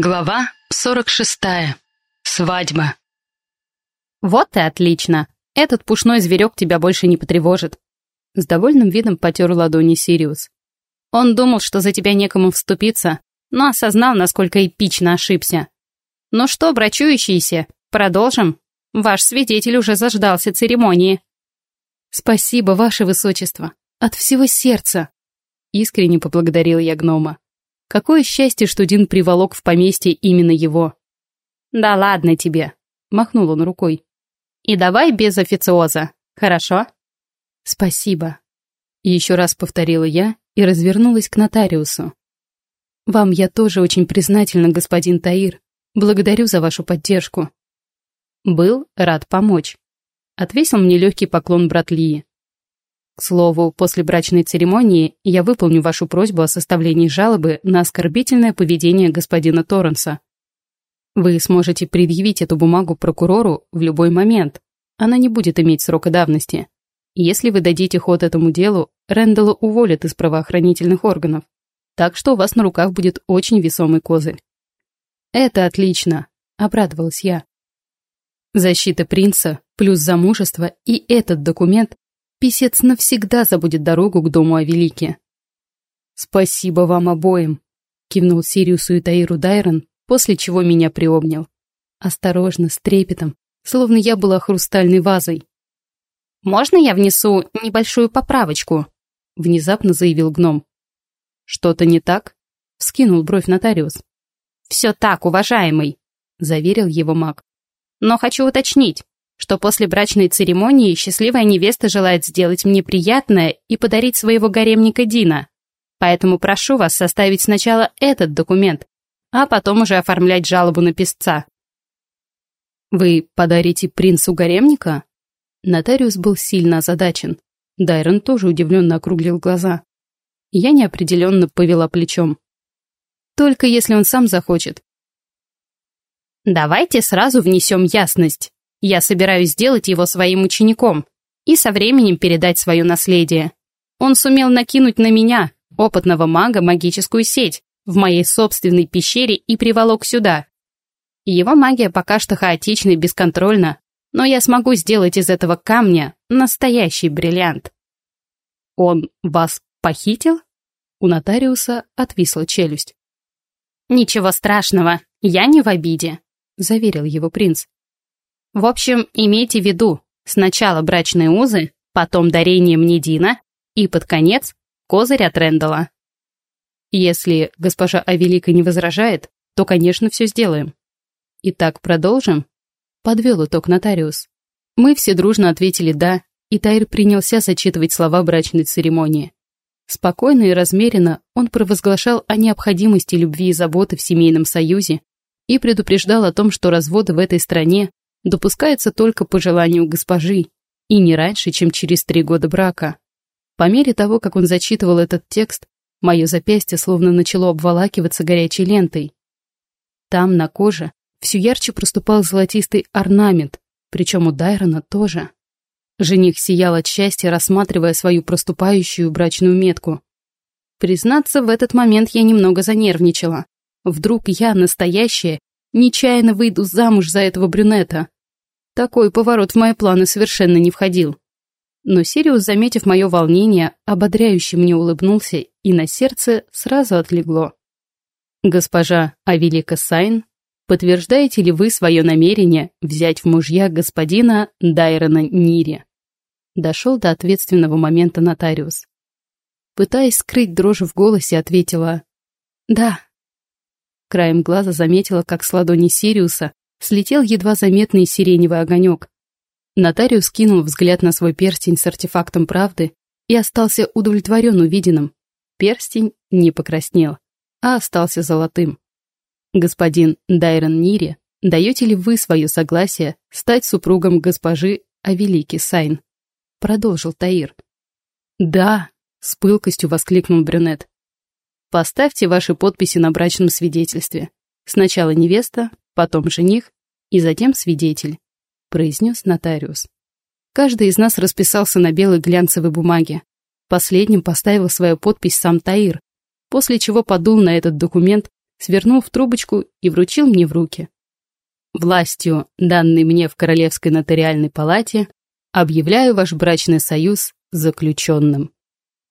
Глава 46. Свадьба. «Вот и отлично. Этот пушной зверек тебя больше не потревожит». С довольным видом потер ладони Сириус. Он думал, что за тебя некому вступиться, но осознал, насколько эпично ошибся. «Ну что, брачующиеся, продолжим? Ваш свидетель уже заждался церемонии». «Спасибо, ваше высочество. От всего сердца!» Искренне поблагодарил я гнома. Какое счастье, что Дин приволок в поместье именно его. «Да ладно тебе», — махнул он рукой. «И давай без официоза, хорошо?» «Спасибо», — еще раз повторила я и развернулась к нотариусу. «Вам я тоже очень признательна, господин Таир. Благодарю за вашу поддержку». «Был рад помочь», — отвесил мне легкий поклон брат Лии. К слову, после брачной церемонии я выполню вашу просьбу о составлении жалобы на оскорбительное поведение господина Торренса. Вы сможете предъявить эту бумагу прокурору в любой момент. Она не будет иметь срока давности. Если вы дадите ход этому делу, Рэндалла уволят из правоохранительных органов. Так что у вас на руках будет очень весомый козырь. Это отлично, обрадовалась я. Защита принца плюс замужество и этот документ Писец навсегда забудет дорогу к дому Авелике. «Спасибо вам обоим», — кивнул Сириусу и Таиру Дайрон, после чего меня приобнял. Осторожно, с трепетом, словно я была хрустальной вазой. «Можно я внесу небольшую поправочку?» — внезапно заявил гном. «Что-то не так?» — вскинул бровь нотариус. «Все так, уважаемый», — заверил его маг. «Но хочу уточнить, что после брачной церемонии счастливая невеста желает сделать мне приятное и подарить своего гаремника Дина. Поэтому прошу вас составить сначала этот документ, а потом уже оформлять жалобу на писца. «Вы подарите принцу гаремника?» Нотариус был сильно озадачен. Дайрон тоже удивленно округлил глаза. Я неопределенно повела плечом. «Только если он сам захочет». «Давайте сразу внесем ясность», я собираюсь сделать его своим учеником и со временем передать свое наследие. Он сумел накинуть на меня, опытного мага, магическую сеть в моей собственной пещере и приволок сюда. Его магия пока что хаотична и бесконтрольна, но я смогу сделать из этого камня настоящий бриллиант. Он вас похитил? У нотариуса отвисла челюсть. «Ничего страшного, я не в обиде», — заверил его принц. В общем, имейте в виду, сначала брачные узы, потом дарение мне Дина и, под конец, козырь от Рэндала. Если госпожа Авелика не возражает, то, конечно, все сделаем. Итак, продолжим? Подвел итог нотариус. Мы все дружно ответили «да», и Тайр принялся зачитывать слова брачной церемонии. Спокойно и размеренно он провозглашал о необходимости любви и заботы в семейном союзе и предупреждал о том, что разводы в этой стране допускается только по желанию госпожи, и не раньше, чем через три года брака. По мере того, как он зачитывал этот текст, мое запястье словно начало обволакиваться горячей лентой. Там, на коже, все ярче проступал золотистый орнамент, причем у Дайрона тоже. Жених сиял от счастья, рассматривая свою проступающую брачную метку. Признаться, в этот момент я немного занервничала. Вдруг я, настоящая, Нечаянно выйду замуж за этого брюнета. Такой поворот в мои планы совершенно не входил. Но Сириус, заметив мое волнение, ободряюще мне улыбнулся, и на сердце сразу отлегло. «Госпожа Авелика Сайн, подтверждаете ли вы свое намерение взять в мужья господина Дайрона Нири?» Дошел до ответственного момента нотариус. Пытаясь скрыть дрожь в голосе, ответила «Да, Краем глаза заметила, как с ладони Сириуса слетел едва заметный сиреневый огонек. Нотариус кинул взгляд на свой перстень с артефактом правды и остался удовлетворен увиденным. Перстень не покраснел, а остался золотым. Господин Дайрон Нири, даете ли вы свое согласие стать супругом госпожи Авелики Сайн? Продолжил Таир. Да, с пылкостью воскликнул брюнет. Поставьте ваши подписи на брачном свидетельстве. Сначала невеста, потом жених и затем свидетель», — произнес нотариус. Каждый из нас расписался на белой глянцевой бумаге. Последним поставил свою подпись сам Таир, после чего подул на этот документ, свернул в трубочку и вручил мне в руки. Властью, данной мне в Королевской нотариальной палате, объявляю ваш брачный союз заключенным.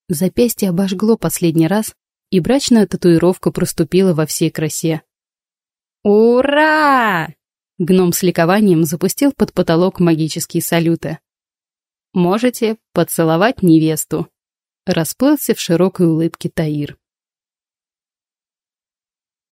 Запястье обожгло последний раз, и брачная татуировка проступила во всей красе. «Ура!» Гном с ликованием запустил под потолок магические салюты. «Можете поцеловать невесту», — расплылся в широкой улыбке Таир.